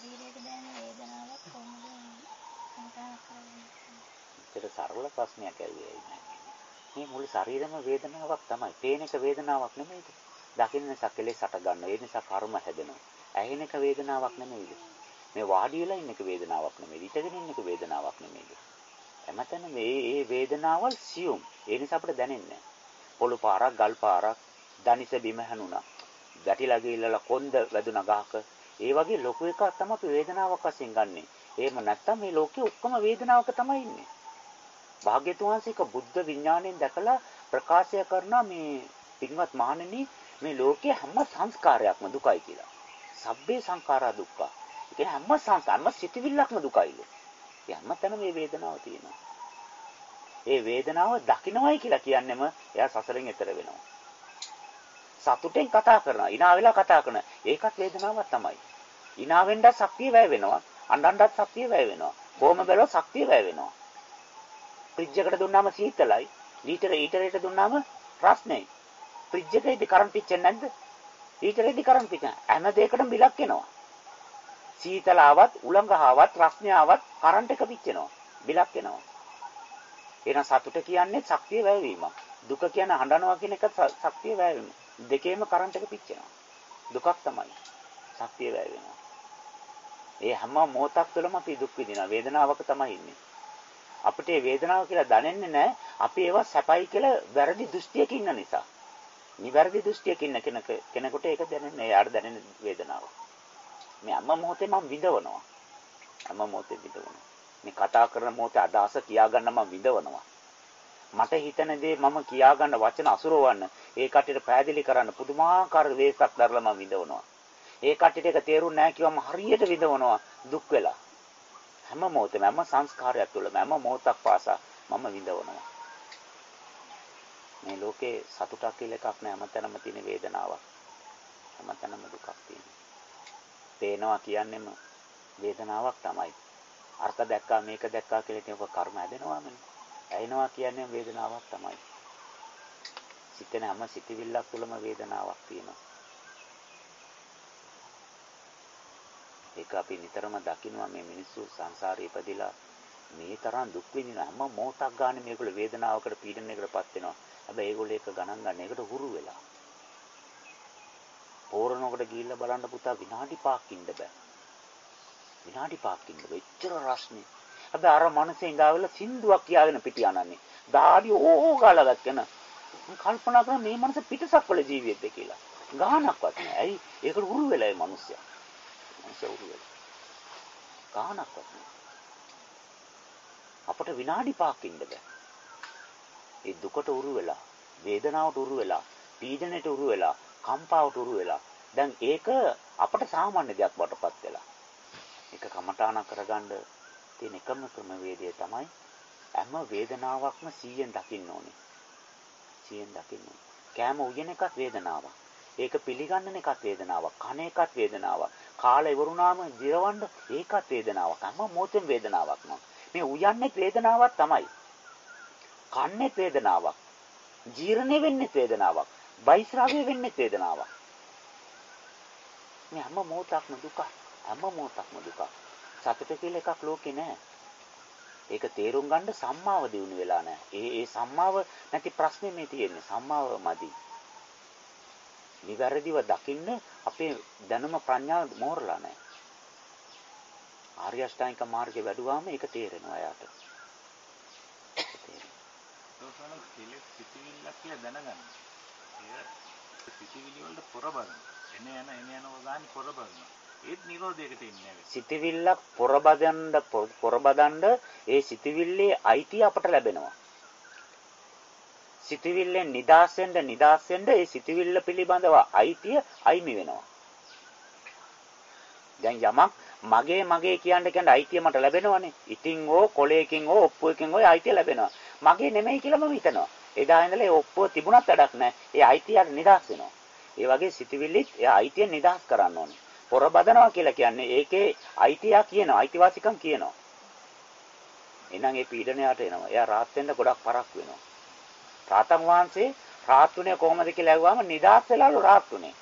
ශරීරයට දැනෙන වේදනාවක් කොහොමද සංකාර කරන්නේ? ඒකට සරල ප්‍රශ්නයක් ඇවිල්ලා ඉන්නේ. මේ මුළු ශරීරම වේදනාවක් තමයි. පේන එක වේදනාවක් නෙමෙයිද? දකින්න නිසා කෙලෙස් අට ගන්න. ඒ නිසා කර්ම හැදෙනවා. ඇහෙන එක වේදනාවක් නෙමෙයිද? මේ වාඩි වෙලා ඉන්න එක වේදනාවක් නෙමෙයි. ඉඳගෙන ඉන්න එක වේදනාවක් නෙමෙයිද? හැමතැනම මේ මේ වේදනාවල් සියුම්. ඒ නිසා අපිට දැනෙන්නේ පොළු පාරක්, ගල් පාරක්, දනිස බිම හැනුණා. ගැටිලා ගිහිල්ලා කොන්ද වැදුනා ගහක. ඒ වගේ ලොකු එකක් තමයි අපි වේදනාවක් වශයෙන් ගන්නෙ. එහෙම නැත්තම් මේ ලෝකේ ඔක්කොම වේදනාවක තමයි ඉන්නේ. භාග්‍යතුන් වහන්සේ එක බුද්ධ විඥාණයෙන් දැකලා ප්‍රකාශය කරන මේ පින්වත් මහණෙනි මේ ලෝකයේ හැම සංස්කාරයක්ම දුකයි කියලා. සබ්බේ සංඛාරා දුක්ඛ. ඒ කියන්නේ හැම සංස්කාරම සිටිවිල්ලක්ම දුකයිලු. ඒ හැමතැනම මේ වේදනාව තියෙනවා. ඒ වේදනාව දකින්නවයි කියලා කියන්නෙම එයා සසරෙන් එතර වෙනවා. සතුටෙන් කතා කරනවා. ඉනා වෙලා කතා කරන. ඒකත් වේදනාවක් තමයි. ඉනා වෙන්නත් ශක්තිය වැය වෙනවා. අඬන්නත් ශක්තිය වැය වෙනවා. කොහොම බැලුවත් ශක්තිය වැය වෙනවා. ෆ්‍රිජ් එකට දුන්නාම සීතලයි. ලීටර ඊටරයට දුන්නාම රස්නේ. ෆ්‍රිජ් එකේදී කරන්ට් පිච්චෙන්නේ නැද්ද? ඊටරේදී කරන්ට් පිච්චෙන. හැම දෙයකටම බිලක් එනවා. සීතල ආවත්, උලංග ආවත්, රස්නේ ආවත් කරන්ට් එක පිච්චෙනවා. බිලක් එනවා. එහෙනම් සතුට කියන්නේ ශක්තිය වැයවීමක්. දුක කියන්නේ හඬනවා කියන එක ශක්තිය වැයවීම. දෙකේම කරන්ට් එක පිච්චෙනවා. දුකක් තමයි. ශක්තිය වැය වෙනවා. ඒ හැම මොහොතක් තුළම අපි දුක් විඳිනවා. වේදනාවක තමයි ඉන්නේ. අපිට මේ වේදනාව කියලා දැනෙන්නේ නැහැ. අපි ඒවා සැපයි කියලා වැරදි දෘෂ්ටියක ඉන්න නිසා. නිවැරදි දෘෂ්ටියක ඉන්න කෙනෙකුට ඒක දැනෙන්නේ එයාට දැනෙන වේදනාව. මේ හැම මොහොතේම මම විඳවනවා. හැම මොහොතේ විඳවනවා. මේ කතා කරන මොහොතේ අදහස කියාගන්න මම විඳවනවා. මට හිතන දේ මම කියාගන්න වචන අසුරවන්න ඒ කටියට පැහැදිලි කරන්න පුදුමාකාර වේසක් දරලා මම විඳවනවා. ඒ කටියට ඒක තේරුන්නේ නැහැ කිව්වම හරියට විඳවනවා දුක් වෙලා. හැම මොහොතේම හැම සංස්කාරයක් තුළම හැම මොහොතක් පාසා මම විඳවනවා. මේ ලෝකේ සතුටක් කියලා එකක් නෑ හැමතැනම තියෙන වේදනාවක්. හැමතැනම දුකක් තියෙනවා. පේනවා කියන්නේම වේදනාවක් තමයි. අර්ථ දැක්කා මේක දැක්කා කියලා ඉතින් ඔක කර්ම හැදෙනවාමනේ. ඇයිනවා කියන්නේ වේදනාවක් තමයි. සිතන හැම සිටිවිල්ලක් තුළම වේදනාවක් තියෙනවා. ඒක අපි නිතරම දකිනවා මේ මිනිස්සු සංසාරේ ඉපදිලා මේ තරම් දුක් විඳින හැම මොහොතක් ගන්න මේගොල්ලෝ වේදනාවකට පීඩනයකටපත් වෙනවා. හැබැයි ඒගොල්ලෝ ඒක ගණන් ගන්න ඒකට හුරු වෙලා. පෝරණකට ගිහිල්ලා බලන්න පුතා විනාඩි 5ක් ඉන්න බෑ. විනාඩි 5ක් ඉන්න බෑ. එච්චර රස්නේ. හැබැයි අර මනසේ ඉඳාවිලා සින්දුවක් කියාගෙන පිටි යනන්නේ. දාඩි ඕ ගාලා දැක්කන. කල්පනා කරන මේ මනස පිටසක් වල ජීවිතද කියලා. ගානක්වත් නෑ. ඇයි? ඒකට උරු වෙලා ඒ මිනිස්සයා. මිනිස්සයා උරු වෙලා. ගානක්වත් නෑ. අපට විනාඩි 5ක් ඉන්න බෑ. ඒ දුකට උරු වෙලා, වේදනාවට උරු වෙලා, පීඩනයට උරු වෙලා, කම්පාවට උරු වෙලා. දැන් ඒක අපට සාමාන්‍ය දෙයක් වටපත් වෙලා. ඒක කමඨාන කරගන්න තියෙන එකම ක්‍රමවේදය තමයි හැම වේදනාවක්ම 100ෙන් දකින්න ඕනේ. 100ෙන් දකින්න ඕනේ. කෑම උයන එකත් වේදනාවක්. ඒක පිළිගන්නන එකත් වේදනාවක්. කන එකත් වේදනාවක්. කාලා ඉවරුනාම දිරවන්න ඒකත් වේදනාවක්. හැම මොහොතෙම වේදනාවක්ම. මේ උයන්නේ වේදනාවක් තමයි. කන්නේ වේදනාවක්. ජීර්ණය වෙන්නේ වේදනාවක්. බයිස්රාවය වෙන්නේ වේදනාවක්. මේ හැම මොහොතක්ම දුක. හැම මොහොතක්ම දුක. සතුට කියලා එකක් ලෝකේ නැහැ. ඒක තේරුම් ගන්න සම්මාව දිනු වෙලා නැහැ. ඒ ඒ සම්මාව නැති ප්‍රශ්නේ මේ තියෙන්නේ. සම්මාව මදි. නිවැරදිව දකින්න අපේ දැනුම ප්‍රඥාව මෝරලා නැහැ. ආර්ය අෂ්ටාංගික මාර්ගේ වැඩුවාම ඒක තේරෙනවා එයාට. තෝසන කෙලෙස් සිටිවිල්ලක් කියලා දැනගන්න. ඒ සිටිවිලි වලට පොරබරන. එන යන එන යන වගානි පොරබරන. ඒත් නිරෝධයකට එන්නේ නැහැ. සිටිවිල්ලක් පොරබදන්න පොරබදන්න ඒ සිටිවිල්ලේ අයිතිය අපට ලැබෙනවා. සිටිවිල්ලෙන් නිදාස් වෙන්න නිදාස් වෙන්න ඒ සිටිවිල්ල පිළිබඳව අයිතිය අයිමි වෙනවා. දැන් යමක් මගේ මගේ කියන්න කියන්න අයිතිය මට ලැබෙනවනේ. ඉතින් ඕ කොලේකින් ඕ ඔප්පුවකින් ඕ අයිතිය ලැබෙනවා. මගේ නෙමෙයි කියලා මම හිතනවා. එදා ඉඳලා ඒ ඔප්පුව තිබුණත් වැඩක් නැහැ. ඒ අයිතියට නිදාස් වෙනවා. ඒ වගේ සිටිවිල්ලත් ඒ අයිතිය නිදාස් කරන්න ඕනේ. පොර බදනවා කියලා කියන්නේ ඒකේ අයිතිය කියනවා. අයිතිවාසිකම් කියනවා. එහෙනම් ඒ පීඩනයට එනවා. එයා රාත් වෙන්න ගොඩක් පරක් වෙනවා. රාතන් වහන්සේ රාත් උනේ කොහොමද කියලා ඇහුවාම නිදාස් වෙලාලු රාත් උනේ.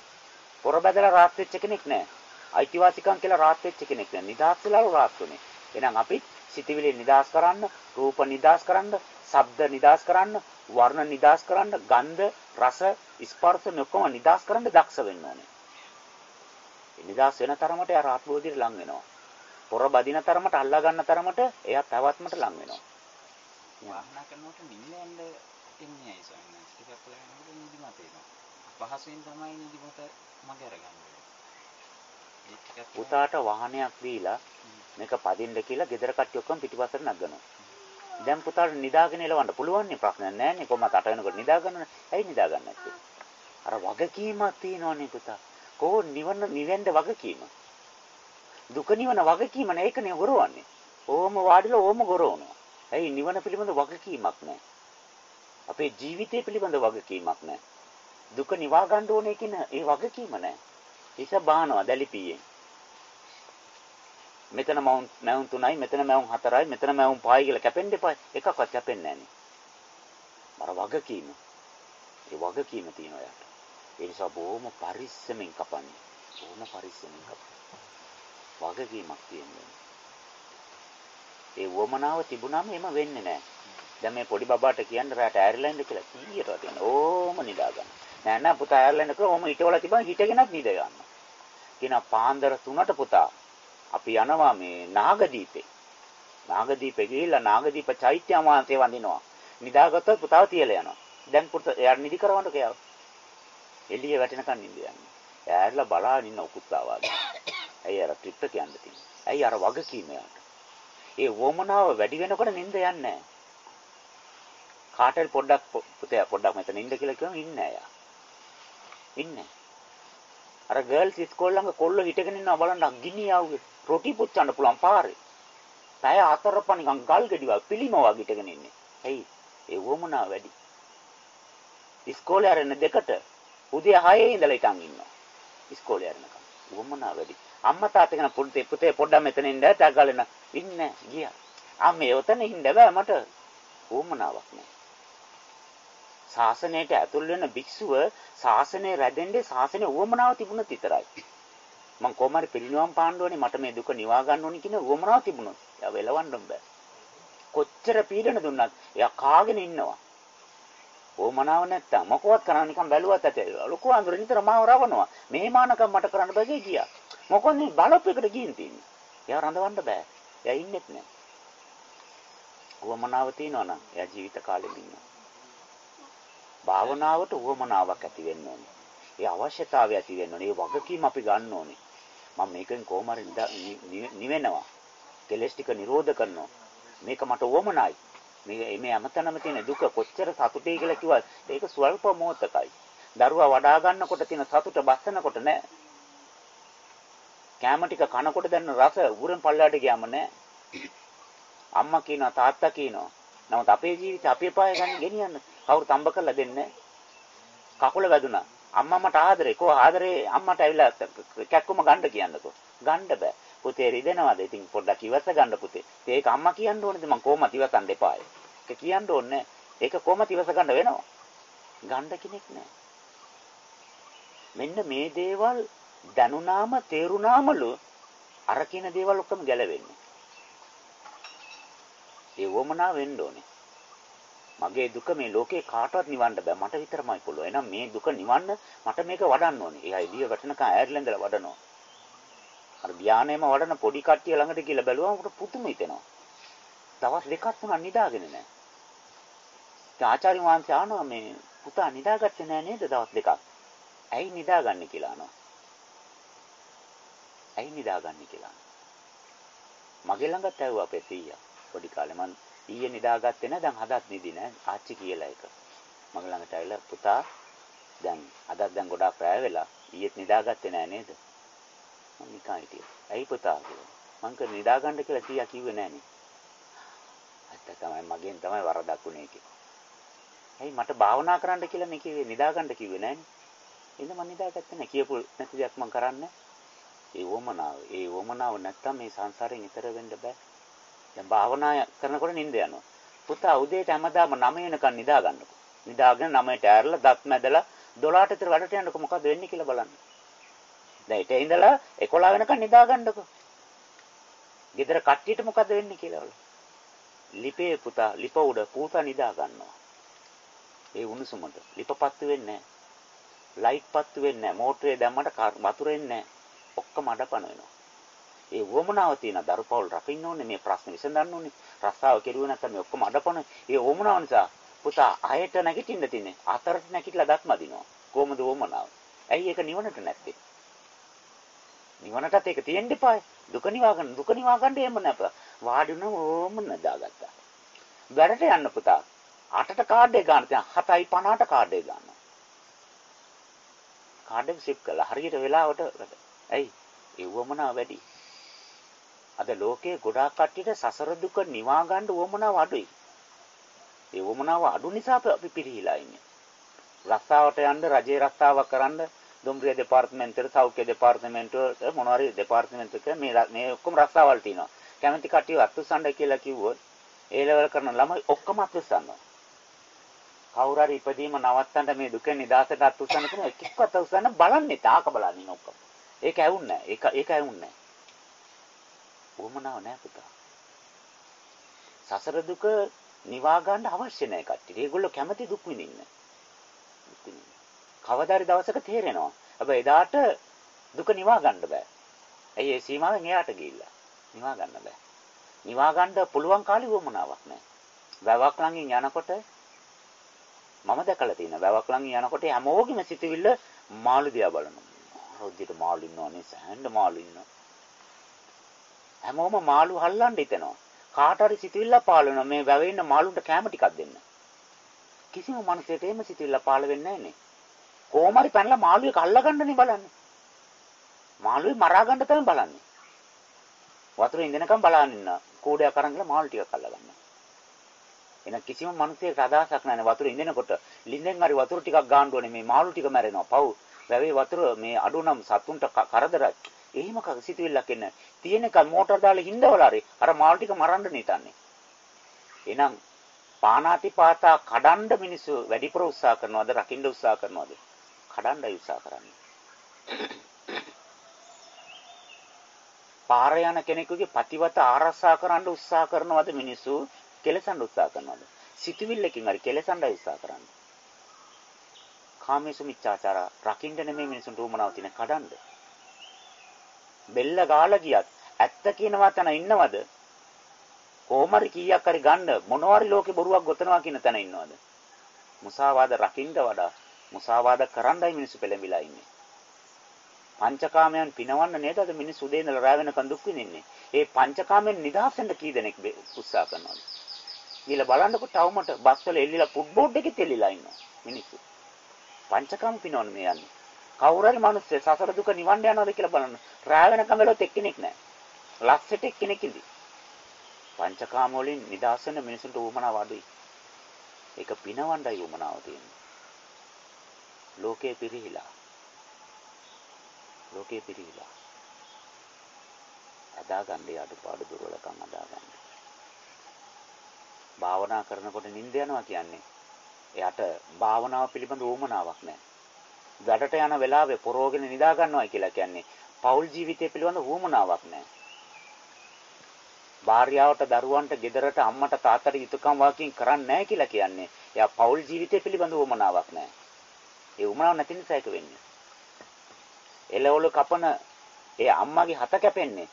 පොර බදලා රාත් වෙච්ච කෙනෙක් නෑ. අයිතිවාසිකම් කියලා රාත් වෙච්ච කෙනෙක් නෑ. නිදාස් වෙලා රාත් උනේ. එහෙනම් අපි සිතවිලි නිදාස් කරන්න, රූප නිදාස් කරන්න, ශබ්ද නිදාස් කරන්න, වර්ණ නිදාස් කරන්න, ගන්ධ, රස, ස්පර්ශ නොකම නිදාස් කරන්න දක්ෂ වෙන්න ඕනේ. නිදාස් වෙන තරමට එයා රාත්බෝධියට ලං වෙනවා. පොර බදින තරමට අල්ලා ගන්න තරමට එයා පැවැත්මට ලං වෙනවා. වාහනා කරනකොට නිින්න යන්න එන්නේ ඇයි ස්වාමීන් වහන්සේ? ටිකක් වෙලා යනකොට නිදිමත එනවා. පහසුවෙන් තමයි නිදිමත මග අරගන්නේ. ඒ ටිකක් පුතාට වාහනයක් දීලා මේක පදින්න කියලා ගෙදර කට්ටිය ඔක්කොම පිටිපස්සට නගනවා. දැන් පුතාට නිදාගෙන එලවන්න පුළුවන් නේ ප්‍රශ්නයක් නැහැ නේ කොහමද අට වෙනකොට නිදාගන්න ඇයි නිදාගන්න නැත්තේ අර වගකීමක් තියෙනවනේ පුතා කෝ නිවන නිවෙන්න වගකීම දුක නිවන වගකීම නේ ඒකනේ ගොරවන්නේ ඕම වාඩිලා ඕම ගොරවනවා ඇයි නිවන පිළිබඳ වගකීමක් නැහැ අපේ ජීවිතය පිළිබඳ වගකීමක් නැහැ දුක නිවා ගන්න ඕනේ කියන ඒ වගකීම නැහැ ඒස බානවා දැලිපියෙන් මෙතන මවුන් මවුන් 3යි මෙතන මවුන් 4යි මෙතන මවුන් 5යි කියලා කැපෙන්න එපා. එකක්වත් කැපෙන්නේ නැහැ නේ වගකීම. ඒ වගකීම තියෙනවා යාට. ඒ නිසා බොහොම පරිස්සමෙන් කපන්නේ. බොහොම පරිස්සමෙන් කපන්නේ. වගකීමක් තියෙනවා. ඒ වමනාව තිබුණාම එම වෙන්නේ නැහැ දැන් මේ පොඩි බබාට කියන්න රැට ඇරිලයින්ද කියලා කීයටවත් තියෙන ඕම නිදා ගන්න නෑ නෑ පුතා ඇරිලයින්ද කියලා ඕම හිටවල තිබන් හිටගෙනත් නිද ගන්න කියන පාන්දර 3ට පුතා අපි යනවා මේ නාගදීපේ. නාගදීපේ ගිහිල්ලා නාගදීප චෛත්‍ය අමාන්තේ වඳිනවා. නිදාගත්තොත් පුතාව තියලා යනවා. දැන් පුතා එයාට නිදි කරවන්න කියලා. එළිය වැටෙනකන් නිදි යන්නේ. එයාලා බලාගෙන ඉන්න උකුත්තා වගේ. ඇයි අර ට්‍රිප් එක යන්න තියෙන්නේ? ඇයි අර වගකීම යාට? ඒ වොමනාව වැඩි වෙනකොට නිින්ද යන්නේ නැහැ. කාටල් පොඩ්ඩක් පුතේ පොඩ්ඩක් මෙතන ඉන්න කියලා කියවම ඉන්නේ නැහැ යා. ඉන්නේ. අර ගර්ල්ස් ඉස්කෝල ළඟ කොල්ල හිටගෙන ඉන්නවා බලන්න ගිනි ආවුවේ. රොටි පුච්චන්න පුළුවන් පාරේ. පැය හතරප නිකන් ගල් ගෙඩිවා පිළිම වගේ හිටගෙන ඉන්නේ. ඇයි? ඒ වොමනා වැඩි. ඉස්කෝලේ ආරෙන්න දෙකට උදේ 6 ඉඳලා ඉතින් ඉන්නවා. ඉස්කෝලේ ආරෙනකම්. වොමනා වැඩි. අම්මා තාත්තා කෙනා පුතේ පුතේ පොඩ්ඩක් මෙතන ඉන්න ටගලන ඉන්නේ ගියා. අම්මේ ඔතන ඉන්න බෑ මට වොමනාවක් නෑ. ශාසනයට ඇතුල් වෙන භික්ෂුව ශාසනය රැඳෙන්නේ ශාසනය උවමනාව තිබුණොත් විතරයි. මං කොහොම හරි පිරිනිවන් පාන්න ඕනේ මට මේ දුක නිවා ගන්න ඕනේ කියන උවමනාව තිබුණොත් එයා වෙලවන්න බෑ. කොච්චර පීඩන දුන්නත් එයා කාගෙන ඉන්නවා. උවමනාව නැත්තම් මොකවත් කරන්න නිකන් බැලුවත් ඇතේ. ලොකු අඳුර නිතර මාව රවනවා. මේ මානකම් මට කරන්න බෑ ගියා. මොකද මේ බලපෙකට ගින් තින්නේ. එයා රඳවන්න බෑ. එයා ඉන්නෙත් නෑ. උවමනාව තියනවා නම් එයා ජීවිත කාලෙම ඉන්නවා. භාවනාවට උවමනාවක් ඇති වෙන්න ඕනේ. ඒ අවශ්‍යතාවය ඇති වෙන්න ඕනේ. ඒ වගකීම අපි ගන්න ඕනේ. මම මේකෙන් කොහොම හරි නිවෙනවා. කෙලස් ටික නිරෝධ කරනවා. මේක මට උවමනයි. මේ මේ අමතනම තියෙන දුක කොච්චර සතුටේ කියලා කිව්වත් ඒක ස්වල්ප මොහොතකයි. දරුවා වඩා ගන්නකොට තියෙන සතුට බස්සනකොට නෑ. කැම ටික කනකොට දැනෙන රස උරෙන් පල්ලයට ගියාම නෑ. අම්මා කියනවා තාත්තා කියනවා. නමුත් අපේ ජීවිතේ අපේ පාය ගන්න ගෙනියන්න කවුරු තම්බ කරලා දෙන්නේ කකුල වැදුනා. අම්මා මට ආදරේ. කෝ ආදරේ අම්මට ඇවිල්ලා කැක්කුම ගන්න කියන්නකෝ. ගන්න බෑ. පුතේ රිදෙනවද? ඉතින් පොඩ්ඩක් ඉවස ගන්න පුතේ. ඒක අම්මා කියන්න ඕනේද මං කොහොමද ඉවසන්න එපාය. ඒක කියන්න ඕනේ ඒක කොහොමද ඉවස ගන්න වෙනව? ගන්න කෙනෙක් නෑ. මෙන්න මේ දේවල් දැනුනාම තේරුනාමලු අර කියන දේවල් ඔක්කොම ගැලවෙන්නේ. ඒ වමනා වෙන්න ඕනේ. මගේ දුක මේ ලෝකේ කාටවත් නිවන්න බෑ. මට විතරමයි පුළුවන්. එහෙනම් මේ දුක නිවන්න මට මේක වඩන්න ඕනේ. එයා එළිය වැටෙනකන් ඈරලා ඉඳලා වඩනවා. අර ධානයේම වඩන පොඩි කට්ටිය ළඟට කියලා බැලුවම උට පුදුම හිතෙනවා. දවස් දෙකක් තුනක් නිදාගෙන නැහැ. ඉතින් ආචාර්ය වංශය ආනවා මේ පුතා නිදාගත්තේ නැහැ නේද දවස් දෙකක්? ඇයි නිදාගන්නේ කියලා අහනවා. ඇයි නිදාගන්නේ කියලා. මගේ ළඟත් ඇහුවා අපේ සීයා. පොඩි කාලේ මං ඊයේ නිදාගත්තේ නැහැ දැන් හදත් නිදි නැහැ ආච්චි කියලා එක. මගේ ළඟට ඇවිල්ලා පුතා දැන් අදත් දැන් ගොඩාක් රැය වෙලා ඊයේත් නිදාගත්තේ නැහැ නේද? මම නිකන් හිටියා. ඇයි පුතා කියලා. මං කර නිදාගන්න කියලා සීයා කිව්වේ නැහනේ. ඇත්ත තමයි මගෙන් තමයි වරදක් උනේ කියලා. ඇයි මට භාවනා කරන්න කියලා නේ කිව්වේ නිදාගන්න කිව්වේ නැහනේ. එහෙනම් මම නිදාගත්තේ නැහැ කියපු නැති දෙයක් මම කරන්නේ. ඒ වමනාව. ඒ වමනාව නැත්තම් මේ සංසාරයෙන් ඈතර වෙන්න බෑ. දැන් භාවනා කරනකොට නිින්ද යනවා. පුතා උදේට හැමදාම 9 වෙනකන් නිදා ගන්නකො. නිදාගෙන 9ට ඇරලා දත් මැදලා 12ට විතර වැඩට යනකො මොකද වෙන්නේ කියලා බලන්න. දැන් ඊට ඉඳලා 11 වෙනකන් නිදා ගන්නකො. ගෙදර කට්ටියට මොකද වෙන්නේ කියලා වල. ලිපේ පුතා ලිප උඩ පූතා නිදා ගන්නවා. ඒ උණුසුමට ලිප පත්තු වෙන්නේ නැහැ. ලයිට් පත්තු වෙන්නේ නැහැ. මෝටරේ දැම්මට වතුර එන්නේ නැහැ. ඔක්කොම අඩපණ වෙනවා. ඒ වොමනාව තියෙන දරුපවුල් රකින්න ඕනේ මේ ප්‍රශ්න විසඳන්න ඕනේ. රස්සාව කෙරුවේ නැත්නම් මේ ඔක්කොම අඩපණ. ඒ වොමනාව නිසා පුතා අයට නැගිටින්න තින්නේ. අතරට නැගිටලා දත් මදිනවා. කොහොමද වොමනාව? ඇයි ඒක නිවනට නැත්තේ? නිවනටත් ඒක තියෙන්න එපායි. දුක නිවා ගන්න දුක නිවා ගන්න එහෙම නැප. වාඩි වුණම ඕම නදාගත්තා. වැඩට යන්න පුතා. 8ට කාඩ් එක ගන්න දැන් 7යි 50ට කාඩ් එක ගන්නවා. කාඩ් එක සිප් කළා. හරියට වෙලාවට ඇයි? ඒ වමනා වැඩි. අද ලෝකයේ ගොඩාක් කට්ටියට සසර දුක නිවා ගන්න වමනාව අඩුයි. ඒ වමනාව අඩු නිසා අපි පිරිහිලා ඉන්නේ. රස්සාවට යන්න රජේ රස්සාවක් කරන්න දුම්රිය දෙපාර්තමේන්තුවට සෞඛ්‍ය දෙපාර්තමේන්තුවට මොනවාරි දෙපාර්තමේන්තුවක මේ මේ ඔක්කොම රස්සාවල් තියෙනවා. කැමති කට්ටිය අත්උස්සන්න කියලා කිව්වොත් ඒ ලෙවල් කරන ළමයි ඔක්කොම අත්උස්සනවා. කවුරු හරි ඉපදීම නවත්තන්න මේ දුකෙන් නිදහසට අත්උස්සන්න කියන එක එක්ක අත්උස්සන්න බලන්නේ තාක බලන්නේ ඔක්කොම. ඒක ඇවුන්නේ නැහැ. ඒක ඒක ඇවුන්නේ නැහැ. උවමනාව නැහැ පුතා. සසර දුක නිවා ගන්න අවශ්‍ය නැහැ කට්ටිය. ඒගොල්ලෝ කැමති දුක් විඳින්න. කවදාරි දවසක තේරෙනවා. හැබැයි එදාට දුක නිවා ගන්න බෑ. ඇයි ඒ සීමාවෙන් එහාට ගිහිල්ලා. නිවා ගන්න බෑ. නිවා ගන්න පුළුවන් කාලේ වමනාවක් නැහැ. වැවක් ළඟින් යනකොට මම දැකලා තියෙනවා. වැවක් ළඟින් යනකොට හැමෝගෙම සිතවිල්ල මාළු දිහා බලනවා. රොද්දිට මාළු ඉන්නවනේ, සෑහෙන්න මාළු ඉන්නවා. හැමෝම මාළු හල්ලන්න හිතනවා. කාට හරි සිතවිල්ල පාලනවා මේ වැවේ ඉන්න මාළුන්ට කැම ටිකක් දෙන්න. කිසිම මිනිසෙට එහෙම සිතවිල්ල පාල වෙන්නේ නැහැ නේ. කොහොම හරි පැනලා මාළුවෙක් අල්ලගන්නනේ බලන්නේ. මාළුවේ මරා ගන්න තමයි බලන්නේ. වතුරේ ඉඳනකම් බලන් ඉන්න. කූඩයක් අරන් ගිහලා මාළු ටිකක් අල්ලගන්න. එන කිසිම මිනිහෙක් අදහසක් නැහැ වතුරේ ඉඳනකොට ලින්දෙන් හරි වතුර ටිකක් ගන්න ඕනේ මේ මාළු ටික මැරෙනවා. පව්. වැවේ වතුර මේ අඩු නම් සතුන්ට කරදරයි. එහෙම සිතුවිල්ලක් එන්නේ. තියෙන එක මෝටර දාලා හින්දවල හරි අර මාළු ටික මරන්න නිතන්නේ. එහෙනම් පානාති පාතා කඩන්න මිනිස්සු වැඩිපුර උත්සාහ කරනවද රකින්න උත්සාහ කරනවද? කඩන්නයි උත්සාහ කරන්නේ. පාර යන කෙනෙකුගේ පතිවත ආරක්ෂා කරන්න උත්සාහ කරනවද මිනිස්සු? කෙලසන්න උත්සාහ කරනවද? සිතුවිල්ලකින් හරි කෙලසන්නයි උත්සාහ කරන්නේ. කාමේසු මිච්ඡාචාර රකින්න නෙමෙයි මිනිසුන්ට උමනාව තියෙන කඩන්න. බෙල්ල ගාලා ගියත් ඇත්ත කියනවා තන ඉන්නවද? කොහොමරි කීයක් හරි ගන්න මොනවාරි ලෝකේ බොරුවක් ගොතනවා කියන තැන ඉන්නවද? මුසාවාද රකින්න වඩා මුසාවාද කරන්නයි මිනිස්සු පෙළඹිලා ඉන්නේ. පංචකාමයන් පිනවන්න නේද අද මිනිස්සු උදේ ඉඳලා රැ වෙනකන් දුක් විඳින්නේ. ඒ පංචකාමෙන් නිදහස් වෙන්න කී දෙනෙක් උත්සාහ කරනවද? ගිහලා බලන්නකො තවමට බස් වල එල්ලිලා ෆුට් බෝඩ් එකේ තෙල්ලිලා ඉන්නවා මිනිස්සු. පංචකාම පිනවන්න මේ යන්නේ. කවුරු හරි මිනිස්සු සසර දුක නිවන්න යනවාද කියලා බලන්න. රැ වෙනකම් වෙලොත් එක්කෙනෙක් නැහැ. ලක්ෂෙට එක්කෙනෙක් ඉඳි. පංචකාම වලින් නිදහස් වෙන මිනිසුන්ට උවමනාව අඩුයි. ඒක පිනවන්නයි උවමනාව තියෙන්නේ. ලෝකේ පිරිහිලා. ලෝකේ පිරිහිලා. අදාගන්නේ අඩපාඩු දුර්වලකම් අදාගන්න. භාවනා කරනකොට නිින්ද යනවා කියන්නේ එයාට භාවනාව පිළිබඳ උවමනාවක් නැහැ. වැඩට යන වෙලාවේ පොරෝගෙන නිදා ගන්නවා කියලා කියන්නේ පෞල් ජීවිතය පිළිබඳ උවමනාවක් නැහැ. භාර්යාවට දරුවන්ට ගෙදරට අම්මට තාත්තට යුතුයකම් වාකින් කරන්නේ නැහැ කියලා කියන්නේ එයා පෞල් ජීවිතය පිළිබඳ උවමනාවක් නැහැ. ඒ උවමනාව නැති නිසා ඒක වෙන්නේ. එළවලු කපන ඒ අම්මගේ හත කැපෙන්නේ.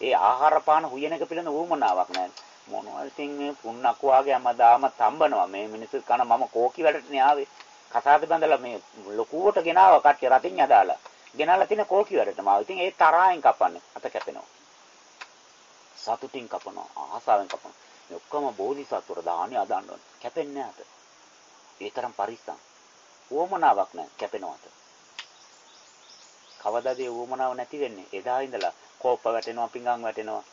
ඒ ආහාර පාන හුයනක පිළිබඳ උවමනාවක් නැහැ. මොනවද ඉතින් මේ පුන්නක් වාගේ හැමදාම තම්බනවා මේ මිනිස්සු කන මම කෝකි වැඩටනේ ආවේ කසාද බඳලා මේ ලොකුවට ගෙනාව කට්ටිය රටින් යදාලා ගෙනල්ලා තින කෝකි වැඩටම ආවා. ඉතින් ඒ තරහෙන් කපන්නේ. අත කැපෙනවා. සතුටින් කපනවා. ආසාවෙන් කපනවා. මේ ඔක්කොම බෝධිසත්වර දාහනේ අදන්න ඕනේ. කැපෙන්නේ නැහැ ඒ තරම් පරිස්සම්. ඕමනාවක් නැහැ. කැපෙනවට. කවදාද ඒ ඕමනාව නැති වෙන්නේ? එදා ඉඳලා කෝප්ප වැටෙනවා පිඟන් වැටෙනවා.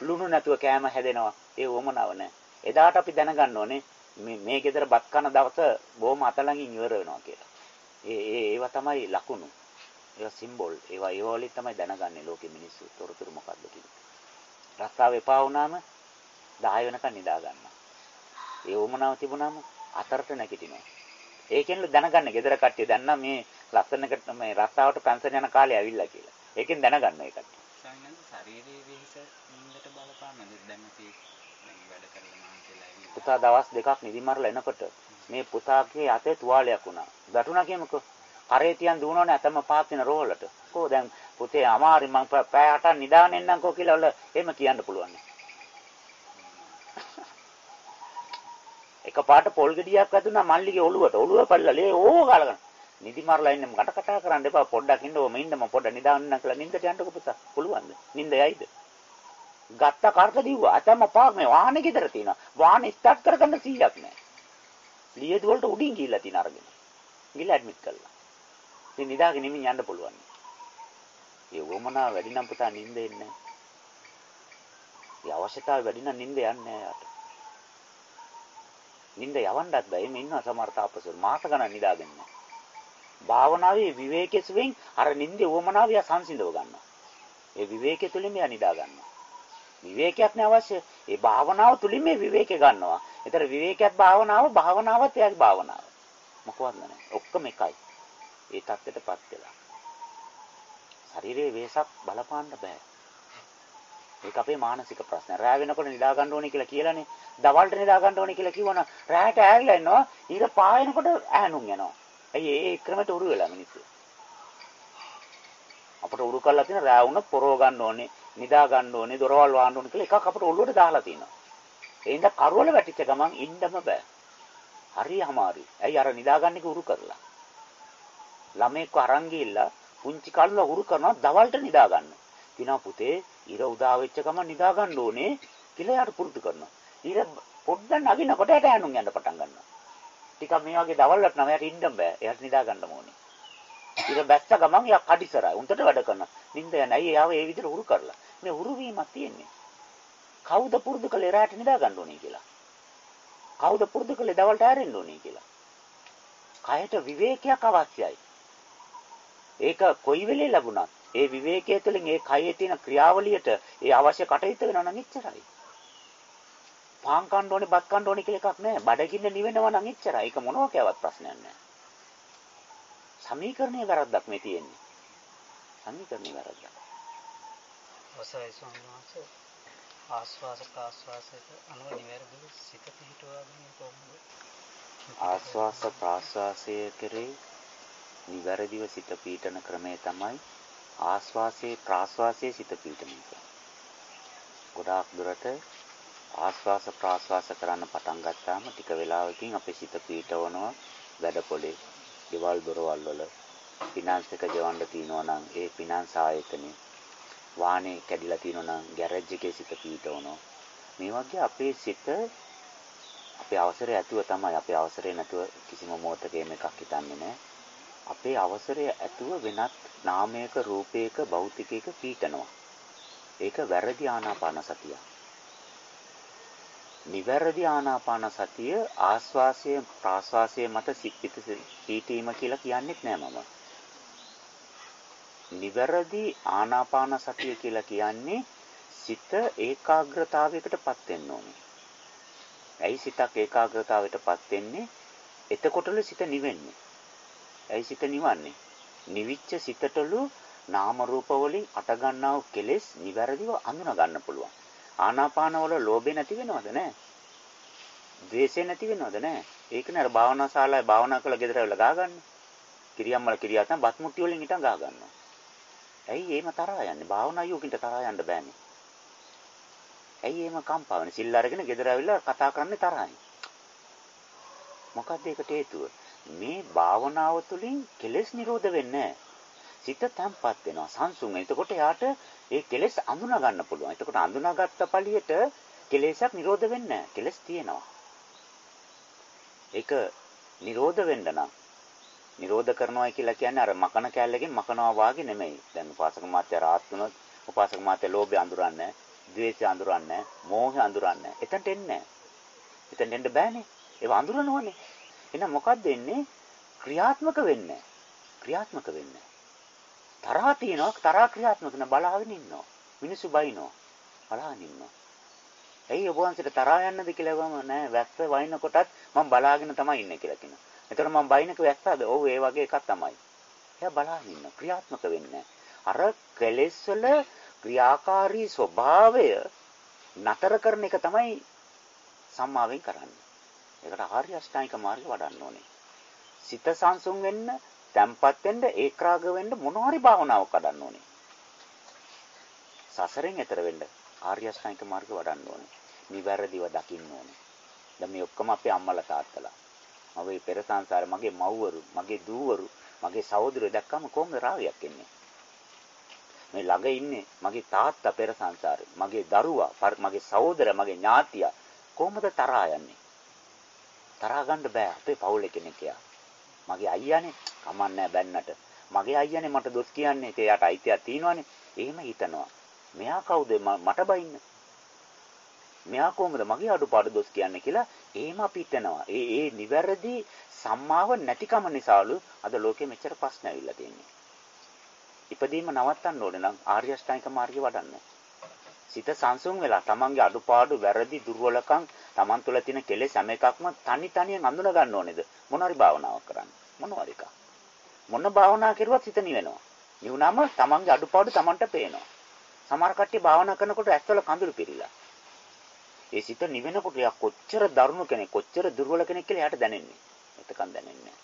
ලුණු නැතුව කෑම හැදෙනවා. ඒ වමනාව නැහැ. එදාට අපි දැනගන්න ඕනේ මේ මේ ගෙදර බත් කන දවස බොහොම අතලඟින් ඉවර වෙනවා කියලා. ඒ ඒ ඒවා තමයි ලකුණු. ඒවා සිම්බෝල්. ඒවා ඒව වලින් තමයි දැනගන්නේ ලෝකෙ මිනිස්සු තොරතුරු මොකද්ද කියලා. රස්සාව එපා වුණාම 10 වෙනකන් නිදා ගන්නවා. ඒ වමනාව තිබුණාම අතරට නැගිටිනවා. ඒකෙන්ල දැනගන්න ගෙදර කට්ටිය දැන් මේ ලස්සනකට මේ රස්සාවට පැන්සන් යන කාලේ ඇවිල්ලා කියලා. ඒකෙන් දැනගන්න ඒකට. ස්වාමීන් වහන්සේ ශරීරයේ වෙහස නින්දට බලපානද දැන් අපි දැන් වැඩ කරලා මහන්සියලා ඇවිල්ලා පුතා දවස් දෙකක් නිදිමරලා එනකොට මේ පුතාගේ අතේ තුවාලයක් වුණා. වැටුණා කියමුකෝ. කරේ තියන් දුවනෝනේ අතම පාත් වෙන රෝහලට. කෝ දැන් පුතේ අමාරි මං පැය 8ක් නිදාගෙන එන්නම්කෝ කියලා වල එහෙම කියන්න පුළුවන්. එකපාරට පොල් ගෙඩියක් වැදුනා මල්ලිගේ ඔළුවට. ඔළුව පල්ලා ලේ ඕ ගාලගෙන. නිදි මරලා ඉන්න මට කතා කරන්න එපා පොඩ්ඩක් ඉන්න ඕම ඉන්න මම පොඩ්ඩක් නිදාගෙන ඉන්න කියලා නින්දට යන්නකො පුතා. පුළුවන්ද? නින්ද යයිද? ගත්ත කරට දිව්වා. අතම පාක් මේ වාහනේ ගෙදර තියෙනවා. වාහනේ ස්ටාර්ට් කරගන්න 100ක් නැහැ. ලියදු වලට උඩින් ගිහිල්ලා තියෙන අරගෙන. ගිහිල්ලා ඇඩ්මිට් කළා. ඉතින් නිදාගෙන නිමින් යන්න පුළුවන්. ඒ වමනා වැඩි නම් පුතා නිින්ද එන්නේ නැහැ. ඒ අවශ්‍යතාවය වැඩි නම් නිින්ද යන්නේ නැහැ යාට. නිින්ද යවන්නත් බෑ. එimhe ඉන්නවා සමහර තාපසවරු මාස ගණන් නිදාගෙන නැහැ. භාවනාවේ විවේකයෙන් අර නිින්දේ වමනාව යා සංසිඳව ගන්නවා. ඒ විවේකයේ තුලින් යා නිදා ගන්නවා. විවේකයක් නේ අවශ්‍ය. ඒ භාවනාව තුලින් මේ විවේකේ ගන්නවා. ඒතර විවේකයක් භාවනාව භාවනාවත් එයාගේ භාවනාව. මොකවත් නැහැ. ඔක්කොම එකයි. ඒ தත්ත්වයටපත් වෙලා. ශරීරයේ වේසක් බලපාන්න බෑ. ඒක අපේ මානසික ප්‍රශ්න. රෑ වෙනකොට නිදා ගන්න ඕනේ කියලා කියලානේ. දවල්ට නිදා ගන්න ඕනේ කියලා කිව්වනම් රෑට ඈරිලා ඉන්නවා. ඊට පායනකොට ඈනුම් යනවා. ඇයි ඒ ක්‍රමයට උරු වෙලා මිනිස්සු? අපට උරු කරලා තියෙන රෑ වුණ පොරව ගන්න ඕනේ, නිදා ගන්න ඕනේ, දොරවල් වහන්න ඕනේ කියලා එකක් අපට ඔළුවට දාලා තියෙනවා. ඒ හින්දා කරවල වැටිච්ච ගමන් ඉන්නම බෑ. හරි අමාරුයි. ඇයි අර නිදා ගන්න එක උරු කරලා. ළමෙක්ව අරන් ගිහිල්ලා පුංචි කල්ලා උරු කරනවා දවල්ට නිදා ගන්න. කිනා පුතේ ඉර උදා වෙච්ච ගමන් නිදා ගන්න ඕනේ කියලා යාට පුරුදු කරනවා. ඉර පොඩ්ඩක් නගිනකොට යට යනුම් යන්න පටන් ගන්නවා. ටිකක් මේ වගේ දවල්ට නම් එයාට ඉන්න බෑ. එයාට නිදා ගන්න ඕනේ. ඉර බැස්ස ගමන් යා කඩිසරයි. උන්ට වැඩ කරනවා. නිින්ද යන අය යාව ඒ විදිහට උරු කරලා. මේ උරු වීමක් තියෙන්නේ. කවුද පුරුදු කළේ රාට නිදා ගන්න ඕනේ කියලා? කවුද පුරුදු කළේ දවල්ට ඇරෙන්න ඕනේ කියලා? කයට විවේකයක් අවශ්‍යයි. ඒක කොයි වෙලේ ලැබුණත් ඒ විවේකයේ තුළින් ඒ කයේ තියෙන ක්‍රියාවලියට ඒ අවශ්‍ය කටයුතු වෙනවා නම් එච්චරයි. පාන් කන්න ඕනේ බත් කන්න ඕනේ කියලා එකක් නැහැ. බඩගින්න නිවෙනවා නම් එච්චරයි. ඒක මොනවා කියවත් ප්‍රශ්නයක් නැහැ. සමීකරණයේ වැරද්දක් මේ තියෙන්නේ. සමීකරණයේ වැරද්දක්. අවසරයි ස්වාමීන් වහන්සේ ආස්වාස ප්‍රාස්වාසයට අනුව නිවැරදිව සිත පිහිටුවා ගැනීම කොහොමද? ආස්වාස ප්‍රාස්වාසය කරේ නිවැරදිව සිත පීඨන ක්‍රමය තමයි ආස්වාසයේ ප්‍රාස්වාසයේ සිත පීඨන එක. ගොඩාක් දුරට ආස්වාස ප්‍රාස්වාස කරන්න පටන් ගත්තාම ටික වෙලාවකින් අපේ සිත පීඨවනවා වැඩපොලේ, ගෙවල් දොරවල් වල ෆිනාන්ස් එක ගෙවන්න තියෙනවා නම් ඒ ෆිනාන්ස් ආයතනේ වාහනේ කැඩිලා තියෙනවා නම් ගෑරේජ් එකේ සිත පීඨවනවා. මේ වගේ අපේ සිත අපේ අවසරය ඇතුව තමයි අපේ අවසරය නැතුව කිසිම මොහොතක මේකක් හිතන්නේ නැහැ. අපේ අවසරය ඇතුව වෙනත් නාමයක රූපයක භෞතිකයක පීඨනවා. ඒක වැරදි ආනාපාන සතිය. නිවැරදි ආනාපාන සතිය ආස්වාසය ප්‍රාස්වාසය මත සිත් පීඨීම කියලා කියන්නේත් නෑ මම. නිවැරදි ආනාපාන සතිය කියලා කියන්නේ සිත ඒකාග්‍රතාවයකටපත් වෙන්න ඕනේ. ඇයි සිතක් ඒකාග්‍රතාවයටපත් වෙන්නේ? එතකොටලු සිත නිවෙන්නේ. ඇයි සිත නිවන්නේ? නිවිච්ච සිතටලු නාම රූප වලින් අට ගන්නා වූ කෙලෙස් නිවැරදිව අඳුන ගන්න පුළුවන්. ආනාපාන වල ලෝභය නැති වෙනවද නැහැ? ද්වේෂය නැති වෙනවද නැහැ? ඒකනේ අර භාවනා ශාලාවේ භාවනා කරලා ගෙදර ඇවිල්ලා ගාගන්නේ. කිරියම්මල කිරියාත් නම් බත් මුට්ටි වලින් හිටන් ගා ගන්නවා. ඇයි එහෙම තරහා යන්නේ? භාවනා යෝගින්ට තරහා යන්න බෑනේ. ඇයි එහෙම කම්පා වෙන්නේ? සිල් අරගෙන ගෙදර ඇවිල්ලා කතා කරන්නේ තරහින්. මොකක්ද ඒකට හේතුව? මේ භාවනාව තුළින් කෙලෙස් නිරෝධ වෙන්නේ සිත තැම්පත් වෙනවා සංසුන්. එතකොට යාට ඒ කෙලෙස් අඳුනා ගන්න පුළුවන්. එතකොට අඳුනාගත්ත පළියට කෙලෙසක් නිරෝධ වෙන්නේ කෙලෙස් තියෙනවා. ඒක නිරෝධ වෙන්න නම් නිරෝධ කරනවා කියලා කියන්නේ අර මකන කැලලකින් මකනවා වාගේ නෙමෙයි. දැන් උපාසක මාත්‍ය රාත් වුණොත් උපාසක මාත්‍ය ලෝභය අඳුරන්නේ, ද්වේෂය අඳුරන්නේ, මෝහය අඳුරන්නේ. එතනට එන්නේ නැහැ. එතනට එන්න බෑනේ. ඒව අඳුරනවනේ. එහෙනම් මොකක්ද වෙන්නේ? ක්‍රියාත්මක වෙන්නේ ක්‍රියාත්මක වෙන්නේ තරහා තියෙනවා තරහා ක්‍රියාත්මක වෙන බලාගෙන ඉන්නවා. මිනිස්සු බයිනවා. බලාගෙන ඉන්නවා. ඇයි ඔබ වහන්සේට තරහා යන්නද කියලා ගම නෑ වැස්ස වයින් කොටත් මම බලාගෙන තමයි ඉන්නේ කියලා කියනවා. එතකොට මම බයිනක වැස්සද? ඔව් ඒ වගේ එකක් තමයි. එයා බලන් ඉන්න ක්‍රියාත්මක වෙන්නේ අර කෙලෙස් වල ක්‍රියාකාරී ස්වභාවය නතර කරන එක තමයි සම්මාවෙන් කරන්නේ. ඒකට ආර්ය අෂ්ටාංගික මාර්ගය වඩන්න ඕනේ. සිත සංසුන් වෙන්න, තැම්පත් වෙන්න, ඒකාග්‍ර වෙන්න මොනවාරි භාවනාවක් වඩන්න ඕනේ. සසරෙන් එතර වෙන්න ආර්ය අෂ්ටාංගික මාර්ගය වඩන්න ඕනේ. නිවැරදිව දකින්න ඕනේ. දැන් මේ ඔක්කොම අපේ අම්මලා තාත්තලා. මගේ පෙර සංසාරේ මගේ මව්වරු, මගේ දූවරු, මගේ සහෝදරයෝ දැක්කම කොහොමද රාගයක් එන්නේ? මේ ළඟ ඉන්නේ මගේ තාත්තා පෙර සංසාරේ, මගේ දරුවා, මගේ සහෝදරයා, මගේ ඥාතියා කොහොමද තරහා යන්නේ? තරහා ගන්න බෑ අපේ පවුලේ කෙනෙක් යා. මගේ අයියානේ කමන්නේ බැන්නට. මගේ අයියානේ මට දොස් කියන්නේ. ඒක යාට අයිතියක් තියෙනවනේ. එහෙම හිතනවා. මෙයා කවුද මට බයින්න? මෙයා කොහොමද මගේ අඩුපාඩු දොස් කියන්නේ කියලා එහෙම අපි හිතනවා. ඒ ඒ නිවැරදි සම්මාව නැතිකම නිසාලු අද ලෝකෙ මෙච්චර ප්‍රශ්න ඇවිල්ලා තියෙන්නේ. ඉපදීම නවත්තන්න ඕනේ නම් ආර්ය අෂ්ටාංගික මාර්ගය වඩන්න. සිත සංසුන් වෙලා තමන්ගේ අඩුපාඩු වැරදි දුර්වලකම් තමන් තුළ තියෙන කෙලෙස් හැම එකක්ම තනි තනියෙන් අඳුන ගන්න ඕනේද මොනවාරි භාවනාවක් කරන්න මොනවාරි එකක් මොන භාවනා කරුවත් සිත නිවෙනවා නිවුනම තමන්ගේ අඩුපාඩු තමන්ට පේනවා සමහර කට්ටිය භාවනා කරනකොට ඇස්වල කඳුළු පිරීලා ඒ සිත නිවෙනකොට යා කොච්චර දරුණු කෙනෙක් කොච්චර දුර්වල කෙනෙක් කියලා එයාට දැනෙන්නේ එතකන් දැනෙන්නේ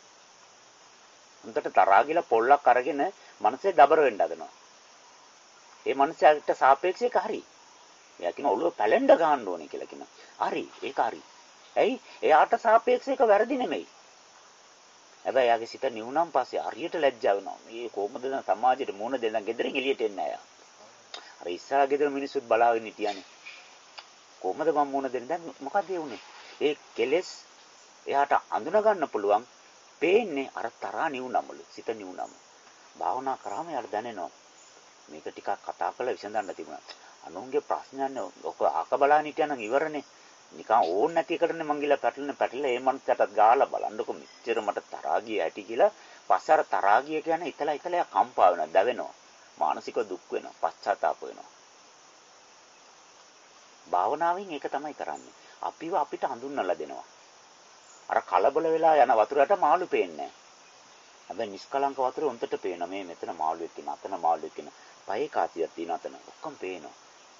හොඳට තරහා ගිලා පොල්ලක් අරගෙන මනසේ දබර වෙන්න හදනවා ඒ මනුස්සයාට සාපේක්ෂව ඒක හරි. එයා කියන ඔළුව පැලෙන්න ගන්න ඕනේ කියලා කියන. හරි, ඒක හරි. ඇයි? එයාට සාපේක්ෂව ඒක වැරදි නෙමෙයි. හැබැයි එයාගේ සිත නිවුනම් පස්සේ හරියට ලැජ්ජා වෙනවා. මේ කොහොමද දැන් සමාජයට මුණ දෙන්න ගෙදරින් එළියට එන්නේ අය. අර ඉස්සරහ ගෙදර මිනිස්සුත් බලාගෙන හිටියානේ. කොහොමද මම මුණ දෙන්නේ? දැන් මොකද ඒ උනේ? ඒ කෙලෙස් එයාට අඳුන ගන්න පුළුවන්. පේන්නේ අර තරහා නිවුනමලු. සිත නිවුනම. භාවනා කරාම එයාට දැනෙනවා. මේක ටිකක් කතා කරලා විසඳන්න තිබුණා. අනුන්ගේ ප්‍රශ්නයන්නේ ඔක අක බලන්න හිටියනම් ඉවරනේ. නිකන් ඕන් නැති එකටනේ මං ගිහලා පැටලෙන පැටලලා ඒ මනුස්සයටත් ගාලා බලන්නකො මෙච්චර මට තරහා ගිය ඇටි කියලා පස්සේ අර තරහා ගිය කියන්නේ ඉතලා ඉතලා කම්පා වෙනවා දැවෙනවා මානසික දුක් වෙනවා පශ්චාත්තාප වෙනවා භාවනාවෙන් ඒක තමයි කරන්නේ අපිව අපිට හඳුන්වලා දෙනවා අර කලබල වෙලා යන වතුරට මාළු පේන්නේ හැබැයි නිෂ්කලංක වතුර උන්ටට පේනවා මේ මෙතන මාළුවෙක් ඉන්න අතන මාළුවෙක් ඉන්න පහේ කාසියක් තියෙන අතන ඔක්කොම පේනවා.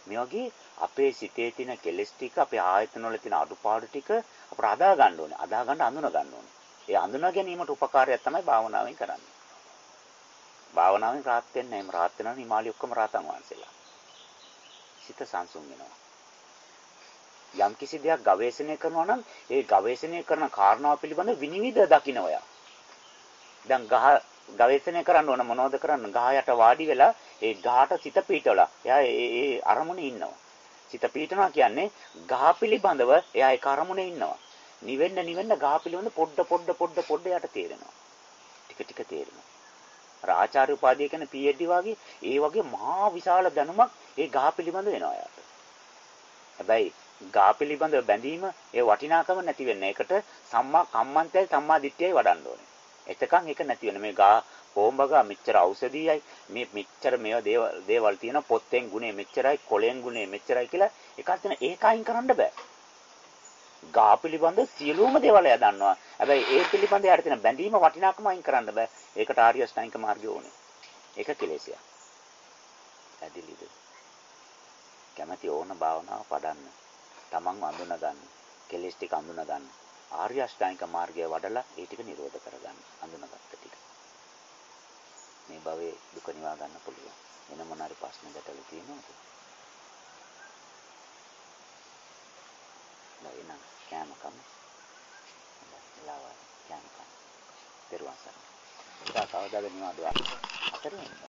මේ වගේ අපේ සිතේ තියෙන කෙලෙස් ටික අපේ ආයතන වල තියෙන අඩුපාඩු ටික අපට අදා ගන්න ඕනේ. අදා ගන්න අඳුන ගන්න ඕනේ. ඒ අඳුන ගැනීමට උපකාරයක් තමයි භාවනාවෙන් කරන්නේ. භාවනාවෙන් රාත් වෙන්නේ එහෙම රාත් වෙනවා හිමාලි ඔක්කොම රාතන් වහන්සේලා. සිත සංසුන් වෙනවා. යම් කිසි දෙයක් ගවේෂණය කරනවා නම් ඒ ගවේෂණය කරන කාරණාව පිළිබඳ විනිවිද දකින්න ඔයා. දැන් ගහ ගවේෂණය කරන්න ඕන මොනවද කරන්න? ගහ යට වාඩි වෙලා ඒ ගහට සිත පීඨවලා එයා ඒ ඒ අරමුණේ ඉන්නවා. සිත පීඨනවා කියන්නේ ගහ පිළිබඳව එයා ඒක අරමුණේ ඉන්නවා. නිවෙන්න නිවෙන්න ගහ පිළිබඳ පොඩ පොඩ පොඩ පොඩ යට තේරෙනවා. ටික ටික තේරෙනවා. අර ආචාර්ය උපාධිය කියන PhD වගේ ඒ වගේ මහා විශාල දැනුමක් ඒ ගහ පිළිබඳ වෙනවා යාට. හැබැයි ගහ පිළිබඳ බැඳීම ඒ වටිනාකම නැති වෙන්න. ඒකට සම්මා කම්මන්තයයි සම්මා දිට්ඨියයි වඩන්න ඕනේ. එතකන් ඒක නැති වෙන මේ ගා කොඹගා මෙච්චර ඖෂධීයයි මේ මෙච්චර මේවා දේවල් දේවල් තියෙන පොත්තෙන් ගුණේ මෙච්චරයි කොලෙන් ගුණේ මෙච්චරයි කියලා එකක් දෙන ඒක අයින් කරන්න බෑ. ගා පිළිබඳ සියලුම දේවල් එයා දන්නවා. හැබැයි ඒ පිළිබඳ යාට තියෙන බැඳීම වටිනාකම අයින් කරන්න බෑ. ඒකට ආර්ය අෂ්ටාංගික මාර්ගය ඕනේ. ඒක කෙලෙසිය. ඇදිලිද? කැමැති ඕන භාවනාව පදන්න. තමන් අඳුන ගන්න. කෙලෙස් ටික අඳුන ගන්න. ආර්ය අෂ්ටාංගික මාර්ගය වඩලා ඒ ටික නිරෝධ කරගන්න. අඳුනගත්ත ටික. මේ භවයේ දුක නිවා ගන්න පුළුවන්. වෙන මොන හරි ප්‍රශ්න ගැටලු තියෙනවද? ලයින කෑම කම. ලාව කෑම කම. දරුවන් සර්. ඉතින් කවදාද නිවාද අතරින්